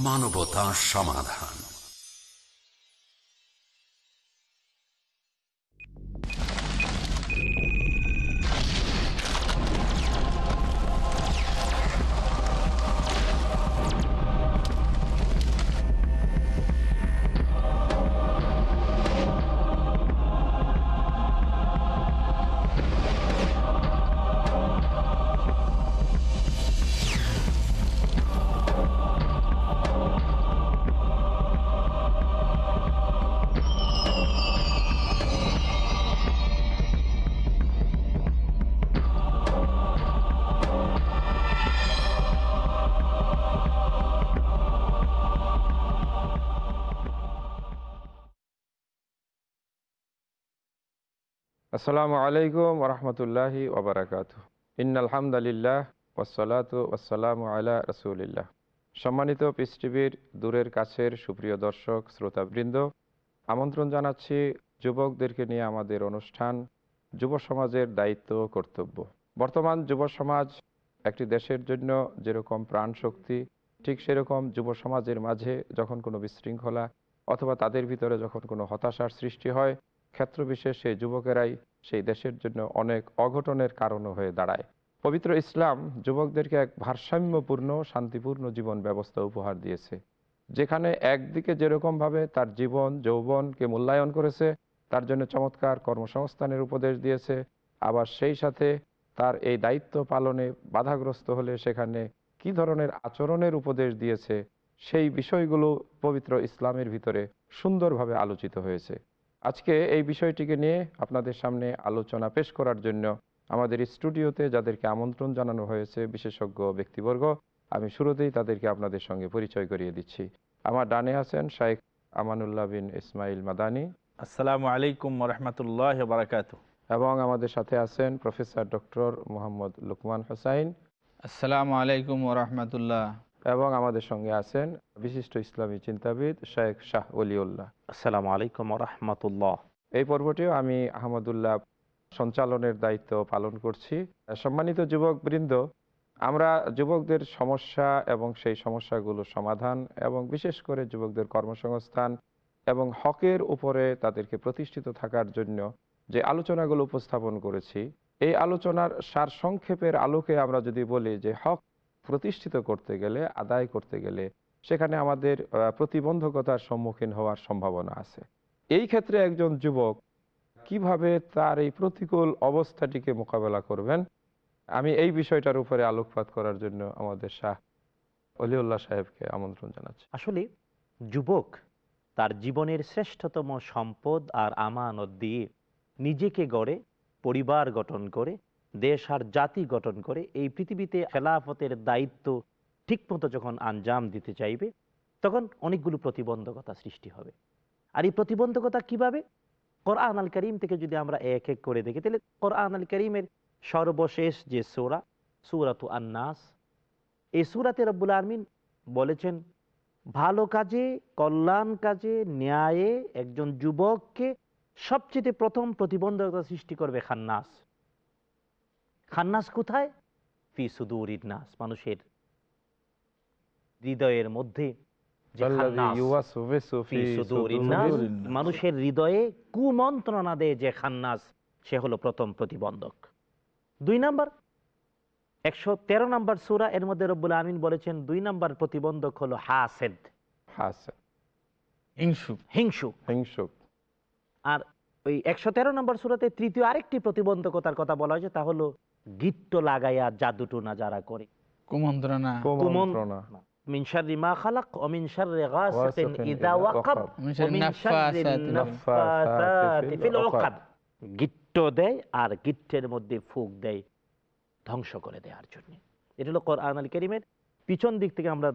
মানবতা সমাধান। আসসালামু আলাইকুম ওরহমতুল্লাহি ওবরাকাত ইন্নালহামদুলিল্লাহ ওসলাত ওসালামু আলা রসুলিল্লাহ। সম্মানিত টিভির দূরের কাছের সুপ্রিয় দর্শক, শ্রোতাবৃন্দ, আমন্ত্রণ জানাচ্ছি যুবকদেরকে নিয়ে আমাদের অনুষ্ঠান যুব সমাজের দায়িত্ব ও কর্তব্য। বর্তমান যুব সমাজ একটি দেশের জন্য যেরকম প্রাণ শক্তি, ঠিক সেরকম যুব সমাজের মাঝে যখন কোনো বিশৃঙ্খলা অথবা তাদের ভিতরে যখন কোনো হতাশার সৃষ্টি হয় ক্ষেত্রবিশেষ যুবকেরাই সেই দেশের জন্য অনেক অঘটনের কারণও হয়ে দাঁড়ায়। পবিত্র ইসলাম যুবকদেরকে এক ভারসাম্যপূর্ণ, শান্তিপূর্ণ জীবন ব্যবস্থা উপহার দিয়েছে। যেখানে একদিকে যেরকমভাবে তার জীবন, যৌবনকে মূল্যায়ন করেছে, তার জন্য চমৎকার কর্মসংস্থানের উপদেশ দিয়েছে, আবার সেই সাথে তার এই দায়িত্ব পালনে বাধাগ্রস্ত হলে সেখানে কি ধরনের আচরণের উপদেশ দিয়েছে, সেই বিষয়গুলো পবিত্র ইসলামের ভিতরে সুন্দরভাবে আলোচিত হয়েছে। আজকে এই বিষয়টিকে নিয়ে আপনাদের সামনে আলোচনা পেশ করার জন্য আমাদের স্টুডিওতে যাদেরকে আমন্ত্রণ জানানো হয়েছে বিশেষজ্ঞ ব্যক্তিবর্গ আমি শুরুতেই তাদেরকে আপনাদের সঙ্গে পরিচয় করিয়ে দিচ্ছি। আমার ডানে আছেন শাইখ আমানুল্লাহ বিন ইসমাইল মাদানি। আসসালামু আলাইকুম রহমতুল্লাহ বারাকাত এবং আমাদের সাথে আছেন প্রফেসর ডক্টর মোহাম্মদ লুকমান হোসাইন। আসসালামু আলাইকুম রহমতুল্লাহ। এবং আমাদের সঙ্গে আছেন বিশিষ্ট ইসলামী চিন্তাবিদ শেখ শাহ অলিউল্লাহ। আসসালামু আলাইকুম রহমতুল্লাহ। এই পর্বটিও আমি আহমদুল্লাহ সঞ্চালনের দায়িত্ব পালন করছি। সম্মানিত যুবক বৃন্দ আমরা যুবকদের সমস্যা এবং সেই সমস্যাগুলো সমাধান এবং বিশেষ করে যুবকদের কর্মসংস্থান এবং হকের উপরে তাদেরকে প্রতিষ্ঠিত থাকার জন্য যে আলোচনাগুলো উপস্থাপন করেছি এই আলোচনার সারসংক্ষেপের আলোকে আমরা যদি বলি যে হক প্রতিষ্ঠিত করতে গেলে, আদায় করতে গেলে সেখানে আমাদের প্রতিবন্ধকতার সম্মুখীন হওয়ার সম্ভাবনা আছে। এই ক্ষেত্রে একজন যুবক কীভাবে তার এই প্রতিকূল অবস্থাটিকে মোকাবেলা করবেন? আমি এই বিষয়টার উপরে আলোকপাত করার জন্য আমাদের শাহ অলিউল্লাহ সাহেবকে আমন্ত্রণ জানাচ্ছি। আসলে যুবক তার জীবনের শ্রেষ্ঠতম সম্পদ আর আমানত দিয়ে নিজেকে গড়ে, পরিবার গঠন করে দেশ আর জাতি গঠন করে এই পৃথিবীতে খেলাফতের দায়িত্ব ঠিকমতো যখন আঞ্জাম দিতে চাইবে, তখন অনেকগুলো প্রতিবন্ধকতা সৃষ্টি হবে। আর এই প্রতিবন্ধকতা কীভাবে? কোরআন আল করিম থেকে যদি আমরা এক এক করে দেখি, তাহলে কোরআন আল করিমের সর্বশেষ যে সোরা, সুরাত আন্নাস, এই সুরাতে রব্বুল আলমিন বলেছেন, ভালো কাজে, কল্যাণ কাজে, ন্যায়ে একজন যুবককে সবচেয়ে প্রথম প্রতিবন্ধকতা সৃষ্টি করবে খান্নাস। খান্নাস কোথায়? ফি সুদুর নাস মানুষের হৃদয়ের মধ্যে মানুষের হৃদয়ে কুমন্ত্রণা দেয় যে খান্নাস সে হলো প্রথম প্রতিবন্ধক। দুই নাম্বার একশো তেরো নম্বর সুরা এর মধ্যে রব্বুল আমিন বলেছেন দুই নাম্বার প্রতিবন্ধক হলো হাসেদ। আর ওই একশো তেরো নম্বর সুরাতে তৃতীয় আরেকটি প্রতিবন্ধকতার কথা বলা হয়েছে তা হলো গিট্ট লাগাইয়া জাদুটুনা যারা করে কুমন্ত্রণা কুমন্ত্রণা من شر ما خلق ومن شر غاسق إذا وقب ومن شر ومن شر النفاثات النفاثات في العقد গিট্ট দেয় আর গিট্টের মধ্যে ফুক দেয় ধ্বংস করে দেওয়ার জন্য এটা হলো কোরআন আল করিমের পিছন দিক থেকে আমরা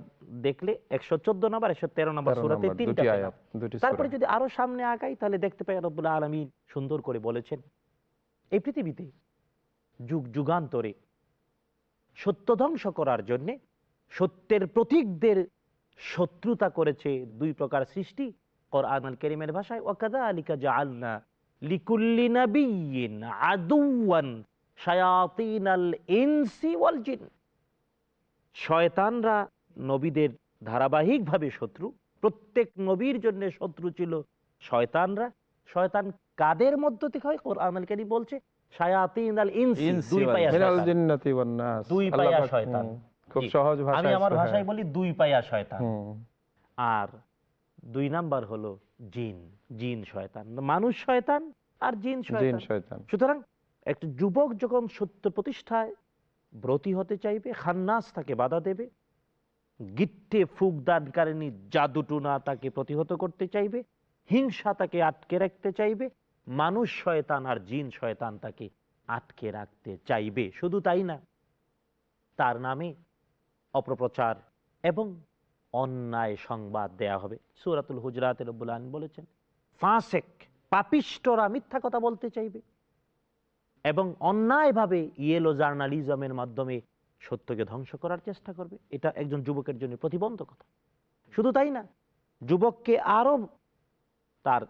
দেখলে একশো চোদ্দ নম্বর একশো তেরো নম্বর তেরো সুরাতে নম্বর, তিনটা দুটি পেলাম। আয়াত, দুটি তারপরে সূরা। যদি আরো সামনে আগাই তাহলে দেখতে পাই রব্বুল আলমী সুন্দর করে বলেছেন এই পৃথিবীতে যুগ যুগান্তরে। সত্য ধ্বংস করার জন্যে সত্যের প্রতীকদের শত্রুতা করেছে দুই প্রকার সৃষ্টি কোরআন আল করিমের ভাষায় ওয়াকাদা আলিকা জাআলনা লিকুল্লি শয়তানরা নবীদের ধারাবাহিকভাবে শত্রু, প্রত্যেক নবীর জন্য শত্রু ছিল শয়তানরা। শয়তান কাদের মধ্য থেকে হয়? কোরআন আল কারীম বলছে শায়াতিন আল ইনসি ইনসি দুই ওয়াল পায়া মিনাল শয়তান। জিন্নাতি ওয়ান নাস। দুই আল্লাহ পায়া পাক, শয়তান। হুম, খুব জি। সহজ আমি আমার হ্যাঁ, ভাষায় বলি দুই পায়া শয়তান আর দুই নাম্বার হলো জিন জিন শয়তান মানুষ শয়তান আর জিন শয়তান সুতরাং একটা যুবক যখন সত্য প্রতিষ্ঠায় ব্রতী হতে চাইবে খান্নাস তাকে বাধা দেবে গিট্টে ফুকদানকারিনী জাদুটুনা তাকে প্রতিহত করতে চাইবে হিংসা তাকে আটকে রাখতে চাইবে মানুষ শয়তান আর জিন শয়তান তাকে আটকে রাখতে চাইবে, শুধু তাই না? তার নামে অপপ্রচার এবং অন্যায় সংবাদ দেয়া হবে। সুরাতুল হুজরাত রব্বুল আলম বলেছেন, ফাঁসেক, পাপিষ্টরা মিথ্যা কথা বলতে চাইবে এবং অন্যায়ভাবে ইয়েলো জার্নালিজমের মাধ্যমে সত্যকে ধ্বংস করার চেষ্টা করবে। এটা একজন যুবকের জন্য প্রতিবন্ধকতা। শুধু তাই না, যুবককে আরও তার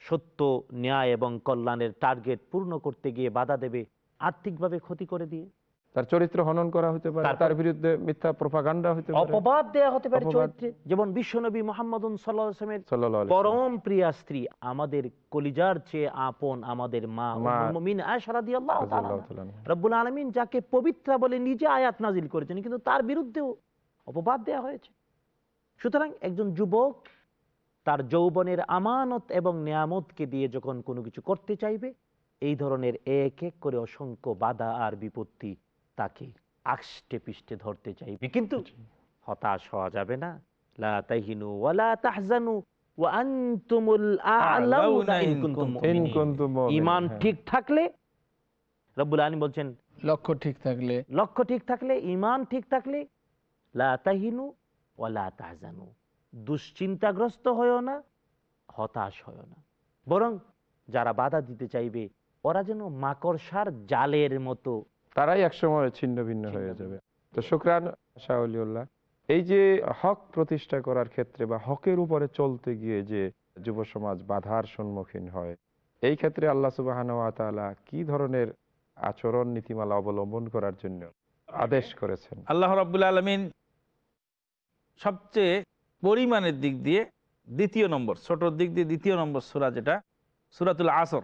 সত্য ন্যায় এবং কল্যাণের টার্গেট পূর্ণ করতে গিয়ে বাধা দেবে আর্থিকভাবে ক্ষতি করে দিয়ে। তার চরিত্র হনন করা হতে পারে তার বিরুদ্ধে মিথ্যা প্রপাগান্ডা হতে পারে। অপবাদ দেয়া হতে পারে চরিত্রে। যেমন বিশ্বনবী মোহাম্মদ সাল্লামের সাল্লাল্লাহু আলাইহি পরম প্রিয়া স্ত্রী আমাদের কলিজার চেয়ে আপন আমাদের মা। উম্মুল মুমিন আয়েশা রাদিয়াল্লাহু তাআলা। রব্বুল আলমিন যাকে পবিত্রা বলে নিজে আয়াত নাজিল করেছেন কিন্তু তার বিরুদ্ধেও অপবাদ দেয়া হয়েছে। সুতরাং একজন যুবক তার যৌবনের আমানত এবং নিয়ামতকে দিয়ে যখন কোনো কিছু করতে চাইবে এই ধরনের এক এক করে অসংখ্য বাধা আর বিপত্তি তাকে আষ্টে পিষ্টে ধরতে চাইবে। কিন্তু হতাশ হওয়া যাবে না। লা তাহিনু ওয়ালা তাহজানু ওয়া আনতুমুল আ'লাউনা ইন কুনতুম ইন মুমিনিন। কুনতুম মুমিনিন, ইমান হ্যাঁ। ঠিক থাকলে রব্বুল আলম বলছেন লক্ষ্য ঠিক থাকলে। লক্ষ্য ঠিক থাকলে ইমান ঠিক থাকলে লা তাহিনু ওয়ালা তাহজানু। দুশ্চিন্তাগ্রস্ত হয়েও না হতাশ হয়েও না। বরং যারা বাধা দিতে চাইবে ওরা যেন মাকড়সার জালের মতো তারাই একসময় ছিন্ন ভিন্ন হয়ে যাবে। তো শুক্রান শাহলিউল্লাহ এই যে হক প্রতিষ্ঠা করার ক্ষেত্রে বা হকের উপরে চলতে গিয়ে যে যুব সমাজ বাধার সম্মুখীন হয় এই ক্ষেত্রে আল্লাহ সুবাহান তাআলা কি ধরনের আচরণ নীতিমালা অবলম্বন করার জন্য আদেশ করেছেন? আল্লাহ রাবুল আলমিন সবচেয়ে পরিমাণের দিক দিয়ে দ্বিতীয় নম্বর, ছোটর দিক দিয়ে দ্বিতীয় নম্বর সুরা যেটা, সুরাতুল আসর।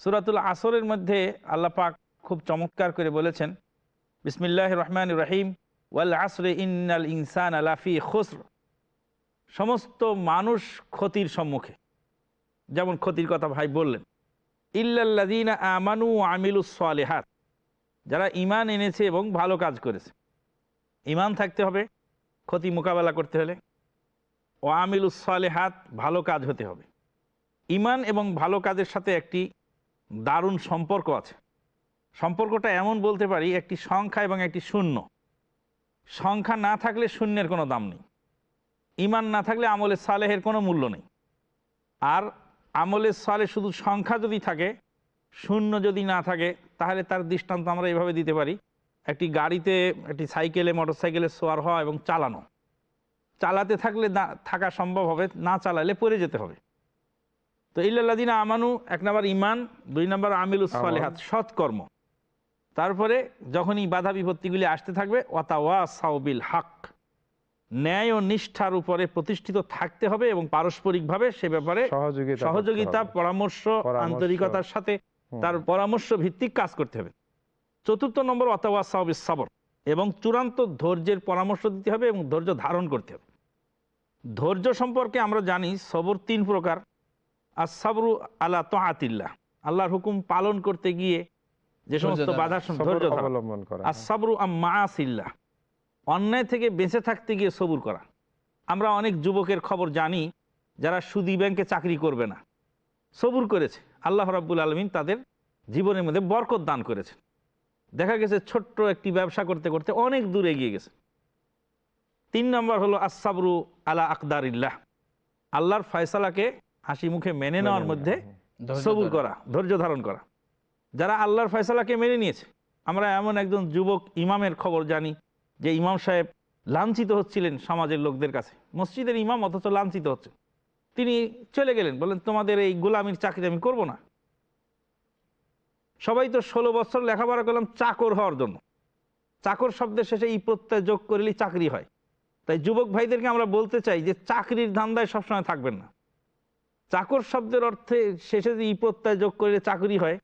সুরাতুল আসরের মধ্যে আল্লাহ পাক খুব চমৎকার করে বলেছেন বিসমিল্লাহ রহমান রহিম, ওয়াল আসরে ইন্নাল ইনসান আলাফি খুসর। সমস্ত মানুষ ক্ষতির সম্মুখে, যেমন ক্ষতির কথা ভাই বললেন ইল্লাল্লাদিন আমানু আমিলুস সালেহাত। যারা ইমান এনেছে এবং ভালো কাজ করেছে ইমান থাকতে হবে, ক্ষতি মোকাবেলা করতে হলে। ও আমিলুস সালেহাত, ভালো কাজ হতে হবে। ইমান এবং ভালো কাজের সাথে একটি দারুণ সম্পর্ক আছে। সম্পর্কটা এমন বলতে পারি, একটি সংখ্যা এবং একটি শূন্য। সংখ্যা না থাকলে শূন্যের কোনো দাম নেই। ইমান না থাকলে আমলের সালেহের কোনো মূল্য নেই। আর আমলের সালে শুধু সংখ্যা যদি থাকে, শূন্য যদি না থাকে, তাহলে তার দৃষ্টান্ত আমরা এভাবে দিতে পারি, একটি গাড়িতে, একটি সাইকেলে মোটর সাইকেলে সোয়ার হওয়া এবং চালানো। চালাতে থাকলে না থাকা সম্ভব হবে না চালালে পড়ে যেতে হবে। তো ইল্লাদিনা আমানু এক নম্বর ইমান দুই নম্বর আমিলুস সালেহাত সৎকর্ম। তারপরে যখনই বাধা বিপত্তিগুলি আসতে থাকবে ওয়াতা ওয়া সাউবিল হক। ন্যায় ও নিষ্ঠার উপরে প্রতিষ্ঠিত থাকতে হবে এবং পারস্পরিকভাবে সে ব্যাপারে সহযোগিতা সহযোগিতা পরামর্শ পরামর্শ। আন্তরিকতার সাথে তার পরামর্শ ভিত্তিক কাজ করতে হবে। চতুর্থ নম্বর অতওয়া সাহবিস সাবর। এবং চূড়ান্ত ধৈর্যের পরামর্শ দিতে হবে এবং ধৈর্য ধারণ করতে হবে। ধৈর্য সম্পর্কে আমরা জানি সবর তিন প্রকার। আর সাবরু আল্লাহ তোহাতিল্লাহ আল্লাহর হুকুম পালন করতে গিয়ে যে সমস্ত। বাধার ধৈর্য অবলম্বন করা আর সাবরু মাসিল্লাহ অন্যায় থেকে বেঁচে থাকতে গিয়ে সবুর করা। আমরা অনেক যুবকের খবর জানি যারা সুদি ব্যাংকে চাকরি করবে না। সবুর করেছে। আল্লাহ রাব্বুল আলমিন তাদের জীবনের মধ্যে বরকত দান করেছে দেখা গেছে ছোট্ট একটি ব্যবসা করতে করতে অনেক দূরে এগিয়ে গেছে। তিন নম্বর হলো আসাবরু আলা আকদারিল্লাহ। আল্লাহর ফয়সালাকে হাসি মুখে মেনে নেওয়ার মধ্যে ধৈর্য সবুর করা ধৈর্য ধারণ করা। যারা আল্লাহর ফয়সালাকে মেনে নিয়েছে আমরা এমন একজন যুবক ইমামের খবর জানি যে ইমাম সাহেব লাঞ্ছিত হচ্ছিলেন সমাজের লোকদের কাছে। মসজিদের ইমাম অথচ লাঞ্ছিত হচ্ছে। তিনি চলে গেলেন বলেন তোমাদের এই গোলামির চাকরি আমি করব না। সবাই তো ষোলো বছর লেখাপড়া করলাম, চাকর হওয়ার জন্য। চাকর শব্দের শেষে ই প্রত্যয় যোগ করলেই চাকরি হয়। তাই যুবক ভাইদেরকে আমরা বলতে চাই যে, চাকরির ধান্দায় সবসময় থাকবেন না। চাকর শব্দের অর্থে শেষে যে ই প্রত্যয় যোগ করলে চাকরি হয়,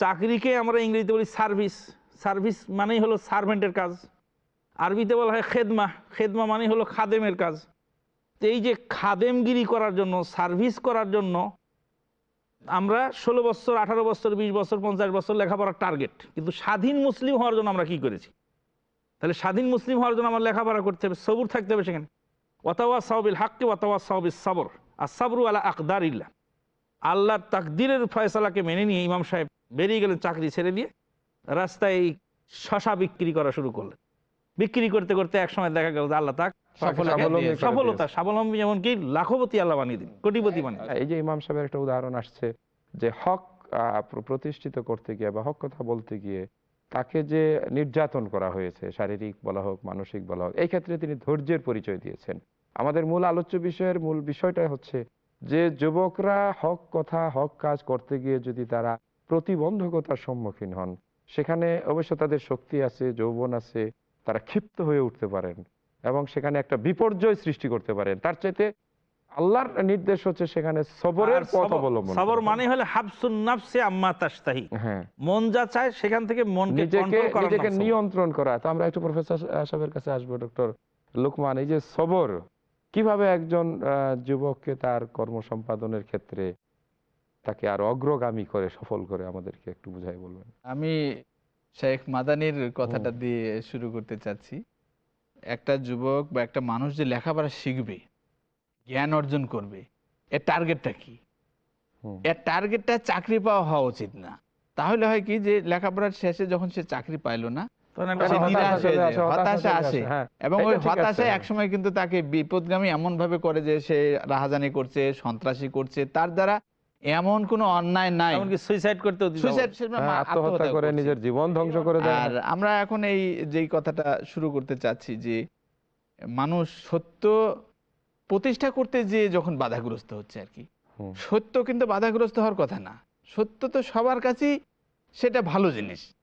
চাকরিকে আমরা ইংরেজিতে বলি সার্ভিস। সার্ভিস মানেই হলো সার্ভেন্টের কাজ। আরবিতে বলা হয় খেদমা। খেদমা মানেই হলো খাদেমের কাজ। এই যে খাদেমগিরি করার জন্য, সার্ভিস করার জন্য আমরা ষোলো বছর, আঠারো বছর, বিশ বছর, পঞ্চাশ বছর লেখাপড়ার টার্গেট কিন্তু স্বাধীন মুসলিম হওয়ার জন্য আমরা কি করেছি? তাহলে স্বাধীন মুসলিম হওয়ার জন্য আমার লেখাপড়া করতে হবে, সবুর থাকতে হবে সেখানে। ওয়াতাওয়া সাহবিল হাক্কি ওয়াতাওয়া সাহবিল সাবর। আর সাবরু আলা আকদার ইল্লা আল্লাহর তাকদিরের ফয়সালাকে মেনে নিয়ে ইমাম সাহেব বেরিয়ে গেলেন চাকরি ছেড়ে দিয়ে, রাস্তায় শশা বিক্রি করা শুরু করলেন। বিক্রি করতে করতে এক সময় দেখা গেল আল্লাহ তাক সফলতা। স্বাবলম্বী যেমন কি লাখপতি আল্লাহ বানিয়ে দিন কোটিপতি বানিয়ে এই যে ইমাম সাহেবের একটা উদাহরণ আসছে যে হক প্রতিষ্ঠিত করতে গিয়ে বা হক কথা বলতে গিয়ে তাকে যে নির্যাতন করা হয়েছে শারীরিক বলা হোক মানসিক বলা হোক এই ক্ষেত্রে তিনি ধৈর্যের পরিচয় দিয়েছেন। আমাদের মূল আলোচ্য বিষয়ের মূল বিষয়টা হচ্ছে যে যুবকরা হক কথা হক কাজ করতে গিয়ে যদি তারা প্রতিবন্ধকতার সম্মুখীন হন সেখানে অবশ্য তাদের শক্তি আছে যৌবন আছে তারা ক্ষিপ্ত হয়ে উঠতে পারেন। এবং সেখানে একটা বিপর্যয় সৃষ্টি করতে পারেন। তার চাইতে আল্লাহর নির্দেশ হচ্ছে সেখানে সবরের পথ অবলম্বন সবর মানে হলে হাবসুন নাফসে আম্মা তাস্তাহি হবে। হ্যাঁ। মন যা চায় সেখান থেকে মনকে নিজেকে কন্ট্রোল করার নিজেকে নিয়ন্ত্রণ করা। তো আমরা একটু প্রফেসর সাহেবের কাছে আসব ডক্টর লুকমান। এই যে সবর কীভাবে একজন যুবককে তার কর্ম সম্পাদনের ক্ষেত্রে তাকে আর অগ্রগামী করে সফল করে আমাদেরকে একটু বুঝাই বলবেন? আমি শেখ মাদানির কথাটা দিয়ে শুরু করতে চাচ্ছি। একটা যুবক বা একটা মানুষ যে লেখাপড়া শিখবে জ্ঞান অর্জন করবে এর টার্গেটটা কি। এর টার্গেটটা চাকরি পাওয়া হওয়া উচিত না তাহলে হয় কি যে লেখাপড়ার শেষে যখন সে চাকরি পাইলো না হতাশা আসে, হ্যাঁ। এবং ওই। একসময় কিন্তু তাকে বিপদগামী এমন ভাবে করে যে সে রাহাজানি করছে সন্ত্রাসী করছে তার দ্বারা এমন কোনো অন্যায় নাই। সুইসাইড করতে হ্যাঁ, আত্মহত্যা করে নিজের জীবন ধ্বংস করে দেয়। আর আমরা এখন এই যেই কথাটা শুরু করতে চাচ্ছি যে মানুষ সত্য প্রতিষ্ঠা করতে যে যখন বাধাগ্রস্ত হচ্ছে আর কি। সত্য কিন্তু বাধাগ্রস্ত হওয়ার কথা না। সত্য তো সবার কাছেই সেটা ভালো জিনিস।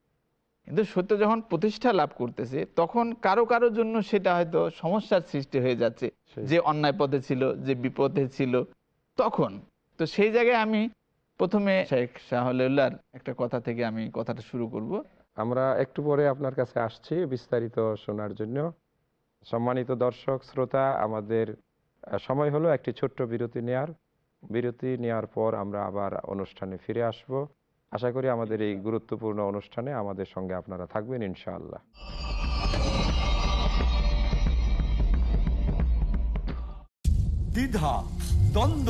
কিন্তু সত্য যখন প্রতিষ্ঠা লাভ করতেছে তখন কারও কারোর জন্য সেটা হয়তো সমস্যার সৃষ্টি হয়ে যাচ্ছে। যে অন্যায় পথে ছিল যে বিপদে ছিল। তখন তো সেই জায়গায় আমি প্রথমে শেখ শাহলুল্লাহর একটা কথা থেকে আমি কথাটা শুরু করব। আমরা একটু পরে আপনার কাছে আসছি বিস্তারিত শোনার জন্য। সম্মানিত দর্শক শ্রোতা আমাদের সময় হলো একটি ছোট্ট বিরতি নেয়ার। বিরতি নেওয়ার পর আমরা আবার অনুষ্ঠানে ফিরে আসব। আশা করি আমাদের এই গুরুত্বপূর্ণ অনুষ্ঠানে আমাদের সঙ্গে আপনারা থাকবেন ইনশাআল্লাহ। দ্বিধা দ্বন্দ্ব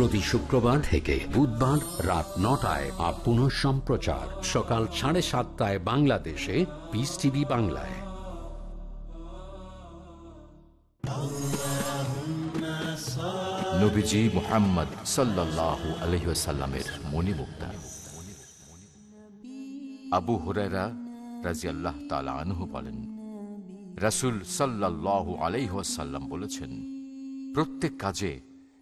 প্রতি শুক্রবার থেকে বুধবার রাত নটায় আর পুনঃ সম্প্রচার। সকাল সাড়ে সাতটায় বাংলাদেশে পিস টিভি বাংলায়। নবীজি মোহাম্মদ সাল্লাহ আলহিসাল্লামের মণিমুক্তা। আবু হুরায়রা রাজি আল্লাহ তালা আনহু বলেন, রাসুল সাল্লাহ আলাইহাল্লাম বলেছেন, প্রত্যেক কাজে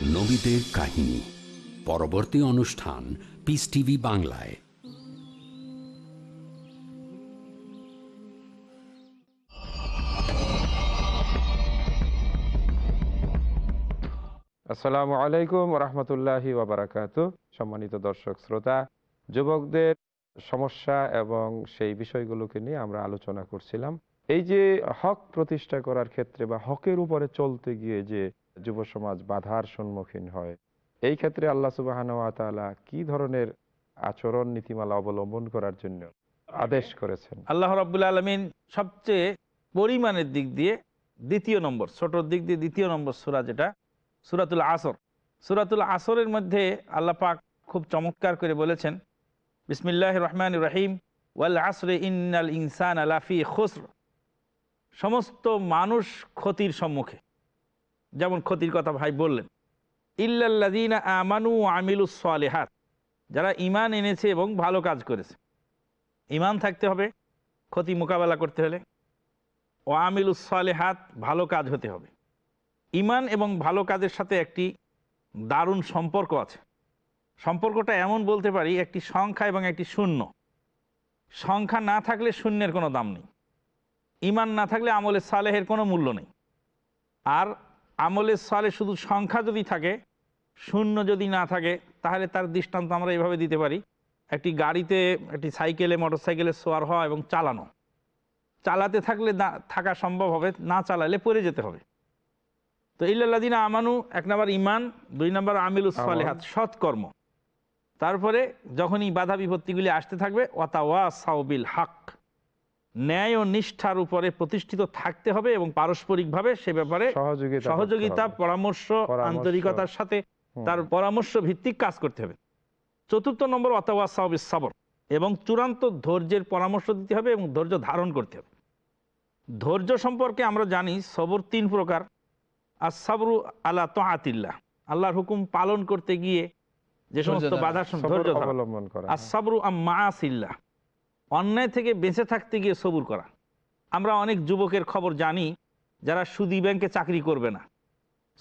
নবীদের কাহিনী। পরবর্তী অনুষ্ঠান পিস টিভি বাংলায়। আসসালামু আলাইকুম রহমতুল্লাহি ওবরাকাত সম্মানিত দর্শক, শ্রোতা, যুবকদের সমস্যা এবং সেই বিষয়গুলোকে নিয়ে আমরা আলোচনা করছিলাম। এই যে হক প্রতিষ্ঠা করার ক্ষেত্রে বা হকের উপরে চলতে গিয়ে যে যুব সমাজ বাধার সম্মুখীন হয়। এই ক্ষেত্রে আল্লাহ সুবাহানুয়াতালা কি ধরনের আচরণ, নীতিমালা অবলম্বন করার জন্য আদেশ করেছেন? আল্লাহ রাবুল আলমিন সবচেয়ে পরিমাণের দিক দিয়ে দ্বিতীয় নম্বর ছোটোর দিক দিয়ে দ্বিতীয় নম্বর সুরা যেটা, সুরাতুল আসর। সুরাতুল আসরের মধ্যে আল্লাহ পাক খুব চমৎকার করে বলেছেন বিসমিল্লাহ রহমান রহিম, ওয়াল আসরে ইন্নাল ইনসান আলাফি খুসর। সমস্ত মানুষ ক্ষতির সম্মুখে। যেমন ক্ষতির কথা ভাই বললেন। ইল্লাল্লাদিনা আমানু আমিলুস সালেহাত। যারা ইমান এনেছে এবং ভালো কাজ করেছে। ইমান থাকতে হবে, ক্ষতি মোকাবেলা করতে হলে। ও আমিলুস সালেহাত, ভালো কাজ হতে হবে। ইমান এবং ভালো কাজের সাথে একটি দারুণ সম্পর্ক আছে। সম্পর্কটা এমন বলতে পারি, একটি সংখ্যা এবং একটি শূন্য। সংখ্যা না থাকলে শূন্যের কোনো দাম নেই। ইমান না থাকলে আমলে সালেহের কোনো মূল্য নেই। আর আমলে সালে শুধু সংখ্যা যদি থাকে শূন্য যদি না থাকে তাহলে তার দৃষ্টান্ত আমরা এভাবে দিতে পারি। একটি গাড়িতে একটি সাইকেলে মোটর সাইকেলে সোয়ার হওয়া এবং চালানো। চালাতে থাকলে না থাকা সম্ভব হবে না চালালে পড়ে যেতে হবে। তো ইল্লাদিনা আমানু এক নম্বর ইমান দুই নম্বর আমিল। উসফালেহাত সৎকর্ম। তারপরে যখনই বাধা বিপত্তিগুলি আসতে থাকবে ওয়াতা ওয়া সাউবিল হক ন্যায় ও নিষ্ঠার উপরে প্রতিষ্ঠিত থাকতে হবে এবং পারস্পরিকভাবে সে ব্যাপারে সহযোগিতা। পরামর্শ। আন্তরিকতার সাথে তার পরামর্শ ভিত্তিক কাজ করতে হবে চতুর্থ নম্বর অথবা সাহবিস সাবর এবং চূড়ান্ত ধৈর্যের পরামর্শ দিতে হবে এবং ধৈর্য ধারণ করতে হবে ধৈর্য সম্পর্কে আমরা জানি সবর তিন প্রকার আর সাবরু আল্লাহ তাতিল্লাহ আল্লাহর হুকুম পালন করতে গিয়ে যে সমস্ত। বাধার ধৈর্য অবলম্বন করা আর সাবরু আম্মাসিল্লাহ অন্যায় থেকে বেঁচে থাকতে গিয়ে সবুর করা। আমরা অনেক যুবকের খবর জানি যারা সুদী ব্যাংকে চাকরি করবে না।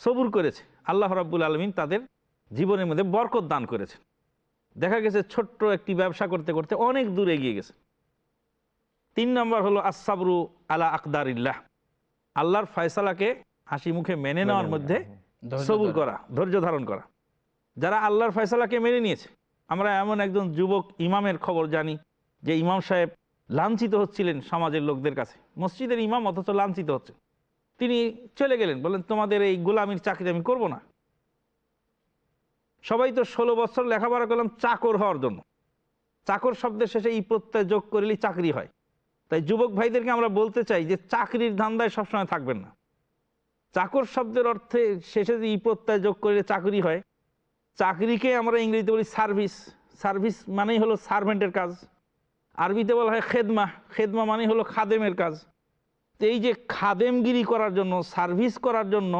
সবুর করেছে। আল্লাহ রাব্বুল আলমিন তাদের জীবনের মধ্যে বরকত দান করেছে। দেখা গেছে ছোট্ট একটি ব্যবসা করতে করতে অনেক দূর এগিয়ে গেছে। তিন নম্বর হলো আসাবরু আলা আকদারিল্লাহ। আল্লাহর ফয়সালাকে হাসি মুখে মেনে নেওয়ার মধ্যে সবুর করা ধৈর্য ধারণ করা। যারা আল্লাহর ফয়সালাকে মেনে নিয়েছে আমরা এমন একজন যুবক ইমামের খবর জানি যে ইমাম সাহেব লাঞ্ছিত হচ্ছিলেন সমাজের লোকদের কাছে, মসজিদের ইমাম অথচ লাঞ্ছিত হচ্ছে। তিনি চলে গেলেন, বললেন, তোমাদের এই গোলামির চাকরি আমি করব না। সবাই তো ষোলো বছর লেখাপড়া করলাম, চাকর হওয়ার জন্য। চাকর শব্দের শেষে এই প্রত্যয় যোগ করলেই চাকরি হয়। তাই যুবক ভাইদেরকে আমরা বলতে চাই যে, চাকরির ধান্দায় সবসময় থাকবেন না। চাকর শব্দের অর্থে শেষে যে ই প্রত্যয় যোগ করলে চাকরি হয়, চাকরিকে আমরা ইংরেজিতে বলি সার্ভিস। সার্ভিস মানেই হলো সার্ভেন্টের কাজ। আরবিতে বলা হয় খেদমা। খেদমা মানে হলো খাদেমের কাজ। তো এই যে খাদেমগিরি করার জন্য, সার্ভিস করার জন্য,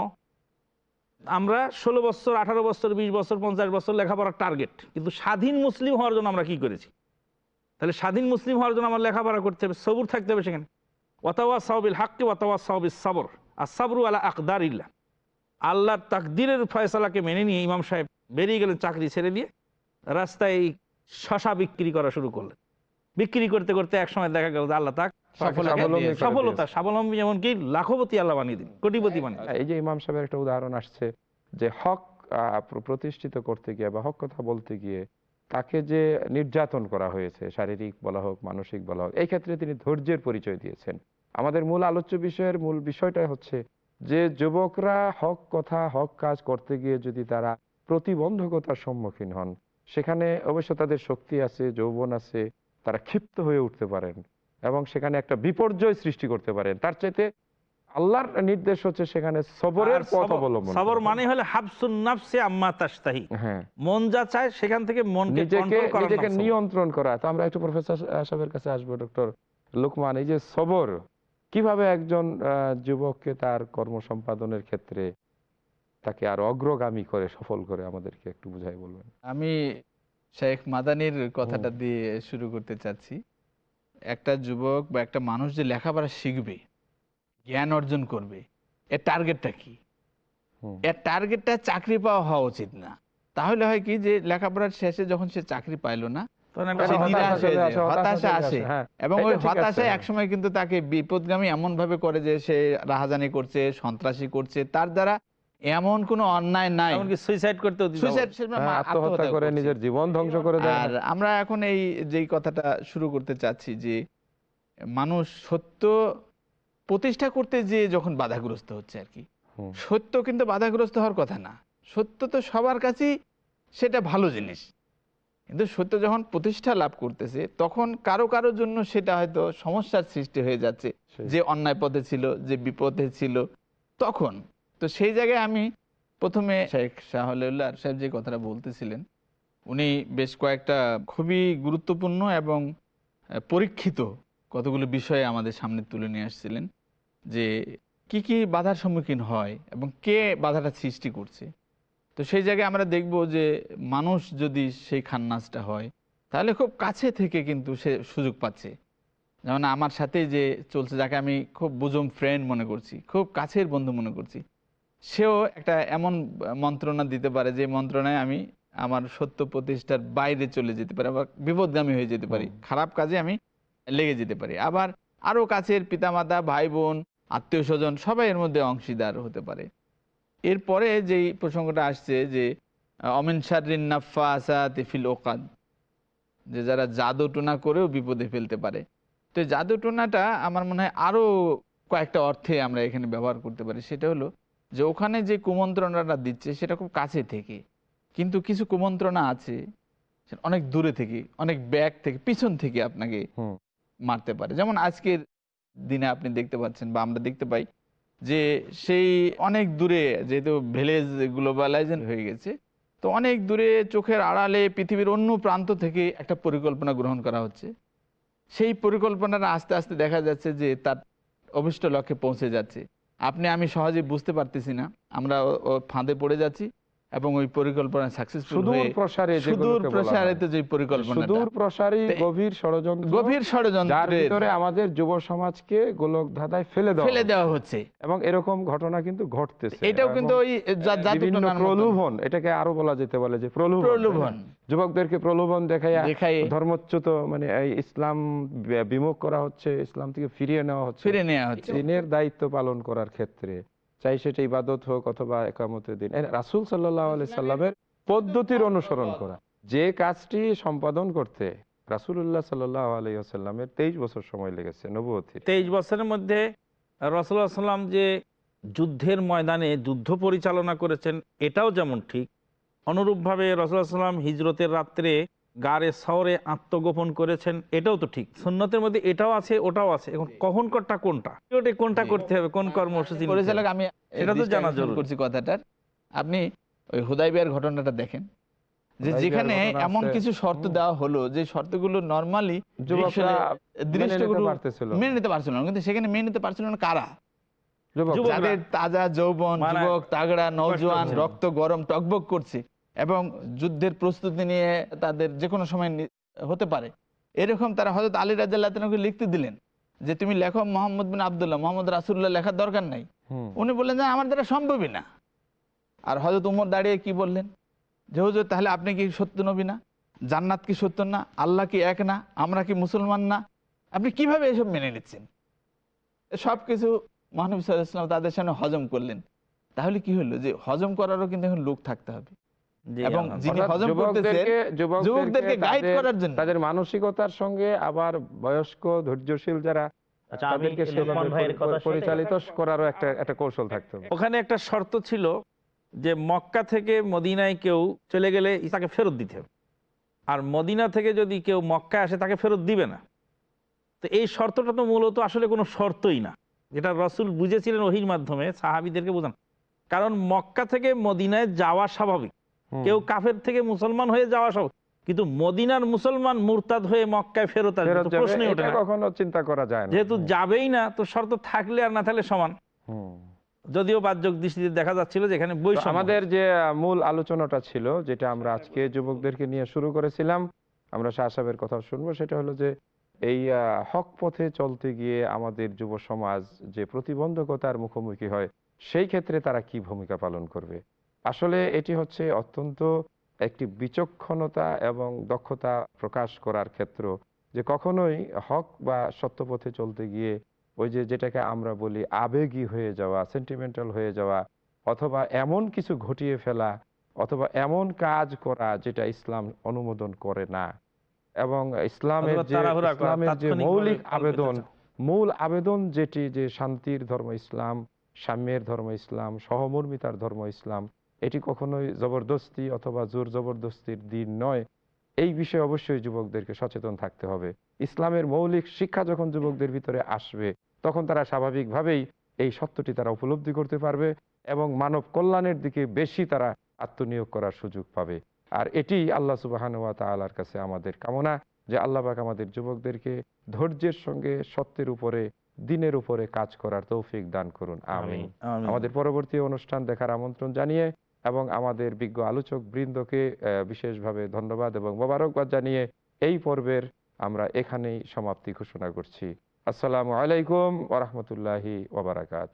আমরা ষোলো বছর, আঠারো বছর, বিশ বছর, পঞ্চাশ বছর লেখাপড়ার টার্গেট কিন্তু স্বাধীন মুসলিম হওয়ার জন্য আমরা কি করেছি? তাহলে স্বাধীন মুসলিম হওয়ার জন্য আমার লেখাপড়া করতে হবে। সবুর থাকতে হবে সেখানে। ওয়াতাওয়া সাহবিল হাক্কি, ওয়াতাওয়া সাহবিল সাবর। আর সাবরু আলা আকদার ইল্লা আল্লাহর তাকদিরের ফয়সালাকে মেনে নিয়ে ইমাম সাহেব বেরিয়ে গেলেন চাকরি ছেড়ে দিয়ে, রাস্তায় শশা বিক্রি করা শুরু করলেন। বিক্রি করতে করতে এক সময় দেখা গেল যে আল্লাহ তাক সফলতা স্বাবলম্বী যেমন কি লাখপতি আল্লাহ বানিয়ে দিন কোটিপতি বানিয়ে এই যে ইমাম সাহেবের একটা উদাহরণ আসছে যে হক প্রতিষ্ঠিত করতে গিয়ে বা হক কথা বলতে গিয়ে তাকে যে নির্যাতন করা হয়েছে শারীরিক বলা হোক মানসিক বলা হোক এই ক্ষেত্রে তিনি ধৈর্যের পরিচয় দিয়েছেন। আমাদের মূল আলোচ্য বিষয়ের মূল বিষয়টা হচ্ছে যে যুবকরা হক কথা হক কাজ করতে গিয়ে যদি তারা প্রতিবন্ধকতার সম্মুখীন হন সেখানে অবশ্য তাদের শক্তি আছে যৌবন আছে তারা ক্ষিপ্ত হয়ে উঠতে পারেন এবং সেখানে একটা বিপর্যয় সৃষ্টি করতে পারেন। তার চাইতে আল্লাহর নির্দেশ হচ্ছে সেখানে সবরের পথ সবর- অবলম্বন সবর মানে হলে হাফসুন নাফসে আম্মা তাস্তাহি হ্যাঁ। মন যা চায় সেখান থেকে মনকে কন্ট্রোল করার নিজেকে নিয়ন্ত্রণ করা। তো আমরা একটু প্রফেসর সাহেবের কাছে আসব ডক্টর লুকমান। এই যে সবর কীভাবে একজন যুবককে তার কর্ম সম্পাদনের ক্ষেত্রে তাকে আর অগ্রগামী করে সফল করে আমাদেরকে একটু বুঝাই বলবেন? আমি শেখ মাদানির কথাটা দিয়ে শুরু করতে চাচ্ছি। একটা যুবক বা একটা মানুষ যে লেখাপড়া শিখবে জ্ঞান অর্জন করবে এর টার্গেটটা কি? এর টার্গেটটা চাকরি পাওয়া হওয়া উচিত না। তাহলে হয় কি যে লেখাপড়ার শেষে যখন সে চাকরি পাইলো না সে হতাশা নিরাশ চলে আসে, যায়, হতাশা হতাশা চলে আসে। আসে। এবং ওই ঠিক হতাশায় একসময় কিন্তু তাকে বিপদগামী এমন ভাবে করে যে সে রাহাজানি করছে সন্ত্রাসী করছে তার দ্বারা এমন কোনো অন্যায় নাই। সুইসাইড হ্যাঁ, আত্মহত্যা করে নিজের জীবন ধ্বংস করে দেয়। আর আমরা এখন এই যেই কথাটা শুরু করতে চাচ্ছি যে মানুষ সত্য প্রতিষ্ঠা করতে যে যখন বাধাগ্রস্ত হচ্ছে আর কি। সত্য কিন্তু বাধাগ্রস্ত হওয়ার কথা না। সত্য তো সবার কাছেই সেটা ভালো জিনিস। কিন্তু সত্য যখন প্রতিষ্ঠা লাভ করতেছে তখন কারও কারোর জন্য সেটা হয়তো সমস্যার সৃষ্টি হয়ে যাচ্ছে। যে অন্যায় পথে ছিল যে বিপদে ছিল। তখন তো সেই জায়গায় আমি প্রথমে শেখ শাহলুল্লাহ সাহেব যে কথাটা বলতেছিলেন, উনি বেশ কয়েকটা খুবই গুরুত্বপূর্ণ এবং পরীক্ষিত কতগুলো বিষয়ে আমাদের সামনে তুলে নিয়ে আসছিলেন যে কি কি বাধার সম্মুখীন হয় এবং কে বাধাটা সৃষ্টি করছে। তো সেই জায়গায় আমরা দেখব যে মানুষ যদি সেই খান্নাসটা হয়, তাহলে খুব কাছে থেকে কিন্তু সে সুযোগ পাচ্ছে। যেমন আমার সাথে যে চলছে, যাকে আমি খুব বুজুম ফ্রেন্ড মনে করছি, খুব কাছের বন্ধু মনে করছি সেও একটা এমন মন্ত্রণা দিতে পারে যে মন্ত্রণায় আমি আমার সত্য প্রতিষ্ঠার বাইরে চলে যেতে পারি আবার বিপদগামী হয়ে যেতে পারি। খারাপ কাজে আমি লেগে যেতে পারি। আবার আরও কাছের পিতামাতা ভাই বোন আত্মীয় স্বজন সবাই এর মধ্যে অংশীদার হতে পারে। এরপরে যেই প্রসঙ্গটা আসছে যে অমিন শারিন নাফা আসা তেফিল ওকাদ যে যারা জাদু টোনা করেও বিপদে ফেলতে পারে। তো জাদু টোনাটা আমার মনে হয় আরও কয়েকটা অর্থে আমরা এখানে ব্যবহার করতে পারি। সেটা হলো যে ওখানে যে কুমন্ত্রণাটা দিচ্ছে সেটা খুব কাছে থেকে। কিন্তু কিছু কুমন্ত্রণা আছে অনেক দূরে থেকে অনেক ব্যাগ থেকে পিছন থেকে আপনাকে মারতে পারে। যেমন আজকের দিনে আপনি দেখতে পাচ্ছেন বা আমরা দেখতে পাই যে সেই অনেক দূরে যেহেতু ভিলেজ গ্লোবালাইজেশন হয়ে গেছে তো অনেক দূরে চোখের আড়ালে পৃথিবীর অন্য প্রান্ত থেকে একটা পরিকল্পনা গ্রহণ করা হচ্ছে। সেই পরিকল্পনাটা আস্তে আস্তে দেখা যাচ্ছে যে তার অভিষ্ট লক্ষ্যে পৌঁছে যাচ্ছে। আপনি আমি সহজে বুঝতে পারতেছি না। আমরা ফাঁদে পড়ে যাচ্ছি। এবং ওই পরিকল্পনা সাকসেসফুল সুদূর প্রসারে সুদূর যেগুলোকে বলা। প্রসারিত যে পরিকল্পনা সুদূর প্রসারী গভীর ষড়যন্ত্র গভীর যার ভিতরে আমাদের যুব সমাজকে গোলক ধাঁধায় ফেলে দেওয়া ফেলে দেওয়া হচ্ছে। এবং এরকম ঘটনা কিন্তু ঘটতেছে। এটাও কিন্তু ওই বিভিন্ন প্রলোভন এটাকে আরও বলা যেতে বলে যে প্রলোভন। প্রলোভন। যুবকদেরকে প্রলোভন দেখাইয়া ধর্মচ্যুত মানে এই ইসলাম বিমুখ করা হচ্ছে ইসলাম থেকে ফিরিয়ে নেওয়া হচ্ছে। ফিরে নেওয়া হচ্ছে। দিনের দায়িত্ব পালন করার ক্ষেত্রে। চাই সেটা ইবাদত হোক অথবা একামতের দিন। রাসুল সাল্লাহ সাল্লামের পদ্ধতির অনুসরণ করা। যে কাজটি সম্পাদন করতে রাসুল্লাহ সাল্লাহ আলাইসাল্লামের তেইশ বছর সময় লেগেছে নবুয়তির। তেইশ বছরের মধ্যে রসুল্লাহ সাল্লাম যে যুদ্ধের ময়দানে যুদ্ধ পরিচালনা করেছেন এটাও যেমন ঠিক অনুরূপভাবে রসুল্লাহ সাল্লাম হিজরতের রাত্রে গাড়ে শহরে আত্মগোপন করেছেন এটাও তো ঠিক। সুন্নতের মধ্যে এটাও আছে ওটাও আছে। এখন কখন করটা কোনটা? ওটা কোনটা করতে হবে কোন কর্মসূচি আমি সেটা তো জানা জরুরি। করছি কথাটার। আপনি ওই হুদাইবিয়ার ঘটনাটা দেখেন। যে যেখানে এমন কিছু শর্ত দেওয়া হলো যে শর্তগুলো নর্মালি যুবকরা মেনে নিতে দৃষ্টগুলো মেনে নিতে পারছিল না। কিন্তু সেখানে মেনে নিতে পারছিল না কারা? যুবক যাদের তাজা যৌবন মানে যুবক তাগড়া নৌজওয়ান রক্ত গরম টকবক করছে। এবং যুদ্ধের প্রস্তুতি নিয়ে তাদের যে কোনো সময় হতে পারে। এরকম তারা হজরত আলী রাজাকে লিখতে দিলেন যে তুমি লেখো মোহাম্মদ বিন আবদুল্লাহ মোহাম্মদ রাসুল্লাহ লেখার দরকার নাই। উনি বললেন যে আমার দ্বারা সম্ভবই না। আর হজরত উমর দাঁড়িয়ে কি বললেন? যে হুজুর তাহলে আপনি কি সত্য নবী না? জান্নাত কি সত্য না? আল্লাহ কি এক না? আমরা কি মুসলমান না? আপনি কীভাবে এসব মেনে নিচ্ছেন? সব কিছু মহানবী সাল্লাল্লাহু আলাইহি ওয়াসাল্লাম তাদের সামনে হজম করলেন। তাহলে কি হলো? যে হজম করারও কিন্তু এখন লোক থাকতে হবে। এবং যিনি হজম করতেছেন যুবকদেরকে- গাইড তাদের- করার জন্য। তাদের মানসিকতার সঙ্গে আবার বয়স্ক ধৈর্যশীল যারা আচ্ছা তাদেরকে লোকমান ভাইয়ের কথা পরিচালিত করারও একটা একটা কৌশল থাকতো। ওখানে একটা শর্ত ছিল যে মক্কা থেকে মদিনায় কেউ চলে গেলে তাকে ফেরত দিতে হবে। আর মদিনা থেকে যদি কেউ মক্কায় আসে তাকে ফেরত দিবে না। তো এই শর্তটা তো মূলত আসলে কোনো শর্তই না। যেটা রসুল বুঝেছিলেন ওহির মাধ্যমে সাহাবিদেরকে বোঝান। কারণ মক্কা থেকে মদিনায় যাওয়া স্বাভাবিক। কেউ কাফের থেকে মুসলমান হয়ে যাওয়া স্বাভাবিক কিন্তু মদিনার মুসলমান মুরতাদ হয়ে মক্কায় ফেরত আসবে প্রশ্নই ওঠে না। কখনো চিন্তা করা যায় না। যেহেতু যাবেই না তো শর্ত থাকলে আর না থাকলে সমান। যদিও বাহ্যক দৃষ্টিতে দেখা যাচ্ছিল যে এখানে বৈষম্য। আমাদের যে মূল আলোচনাটা ছিল যেটা আমরা আজকে যুবকদেরকে নিয়ে শুরু করেছিলাম আমরা শাহ সাহেবের কথা শুনব সেটা হলো যে এই হক পথে চলতে গিয়ে আমাদের যুব সমাজ যে প্রতিবন্ধকতার মুখোমুখি হয় সেই ক্ষেত্রে তারা কি ভূমিকা পালন করবে? আসলে এটি হচ্ছে অত্যন্ত একটি বিচক্ষণতা এবং দক্ষতা প্রকাশ করার ক্ষেত্র যে কখনোই হক বা সত্যপথে চলতে গিয়ে ওই যে যেটাকে আমরা বলি আবেগী হয়ে যাওয়া সেন্টিমেন্টাল হয়ে যাওয়া অথবা এমন কিছু ঘটিয়ে ফেলা অথবা এমন কাজ করা যেটা ইসলাম অনুমোদন করে না এবং ইসলামের যে ইসলামের যে মৌলিক আবেদন মূল আবেদন যেটি যে শান্তির ধর্ম ইসলাম সাম্যের ধর্ম ইসলাম সহমর্মিতার ধর্ম ইসলাম এটি কখনোই জবরদস্তি অথবা জোর জবরদস্তির দিন নয়। এই বিষয়ে অবশ্যই যুবকদেরকে সচেতন থাকতে হবে। ইসলামের মৌলিক শিক্ষা যখন যুবকদের ভিতরে আসবে তখন তারা স্বাভাবিকভাবেই এই সত্যটি তারা উপলব্ধি করতে পারবে এবং মানব কল্যাণের দিকে বেশি তারা আত্মনিয়োগ করার সুযোগ পাবে। আর এটি আল্লাহ সুবাহানুয়া তালার কাছে আমাদের কামনা যে আল্লাহ পাক আমাদের যুবকদেরকে ধৈর্যের সঙ্গে সত্যের উপরে দিনের উপরে কাজ করার তৌফিক দান করুন। আমিন। আমাদের পরবর্তী অনুষ্ঠান দেখার আমন্ত্রণ জানিয়ে এবং আমাদের বিজ্ঞ আলোচক বৃন্দকে বিশেষভাবে ধন্যবাদ এবং মোবারকবাদ জানিয়ে এই পর্বের আমরা এখানেই সমাপ্তি ঘোষণা করছি। আসসালামু আলাইকুম ওরহমতুল্লাহি ওবরাকাত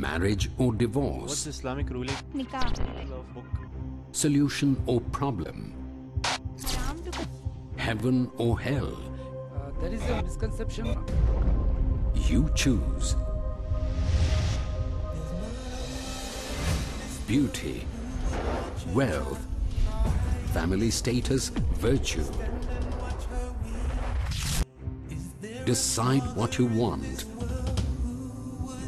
marriage or divorce, Islamic ruling? Nikah. solution or problem, heaven or hell. Uh, there is a misconception. You choose beauty, wealth, family status, virtue. Decide what you want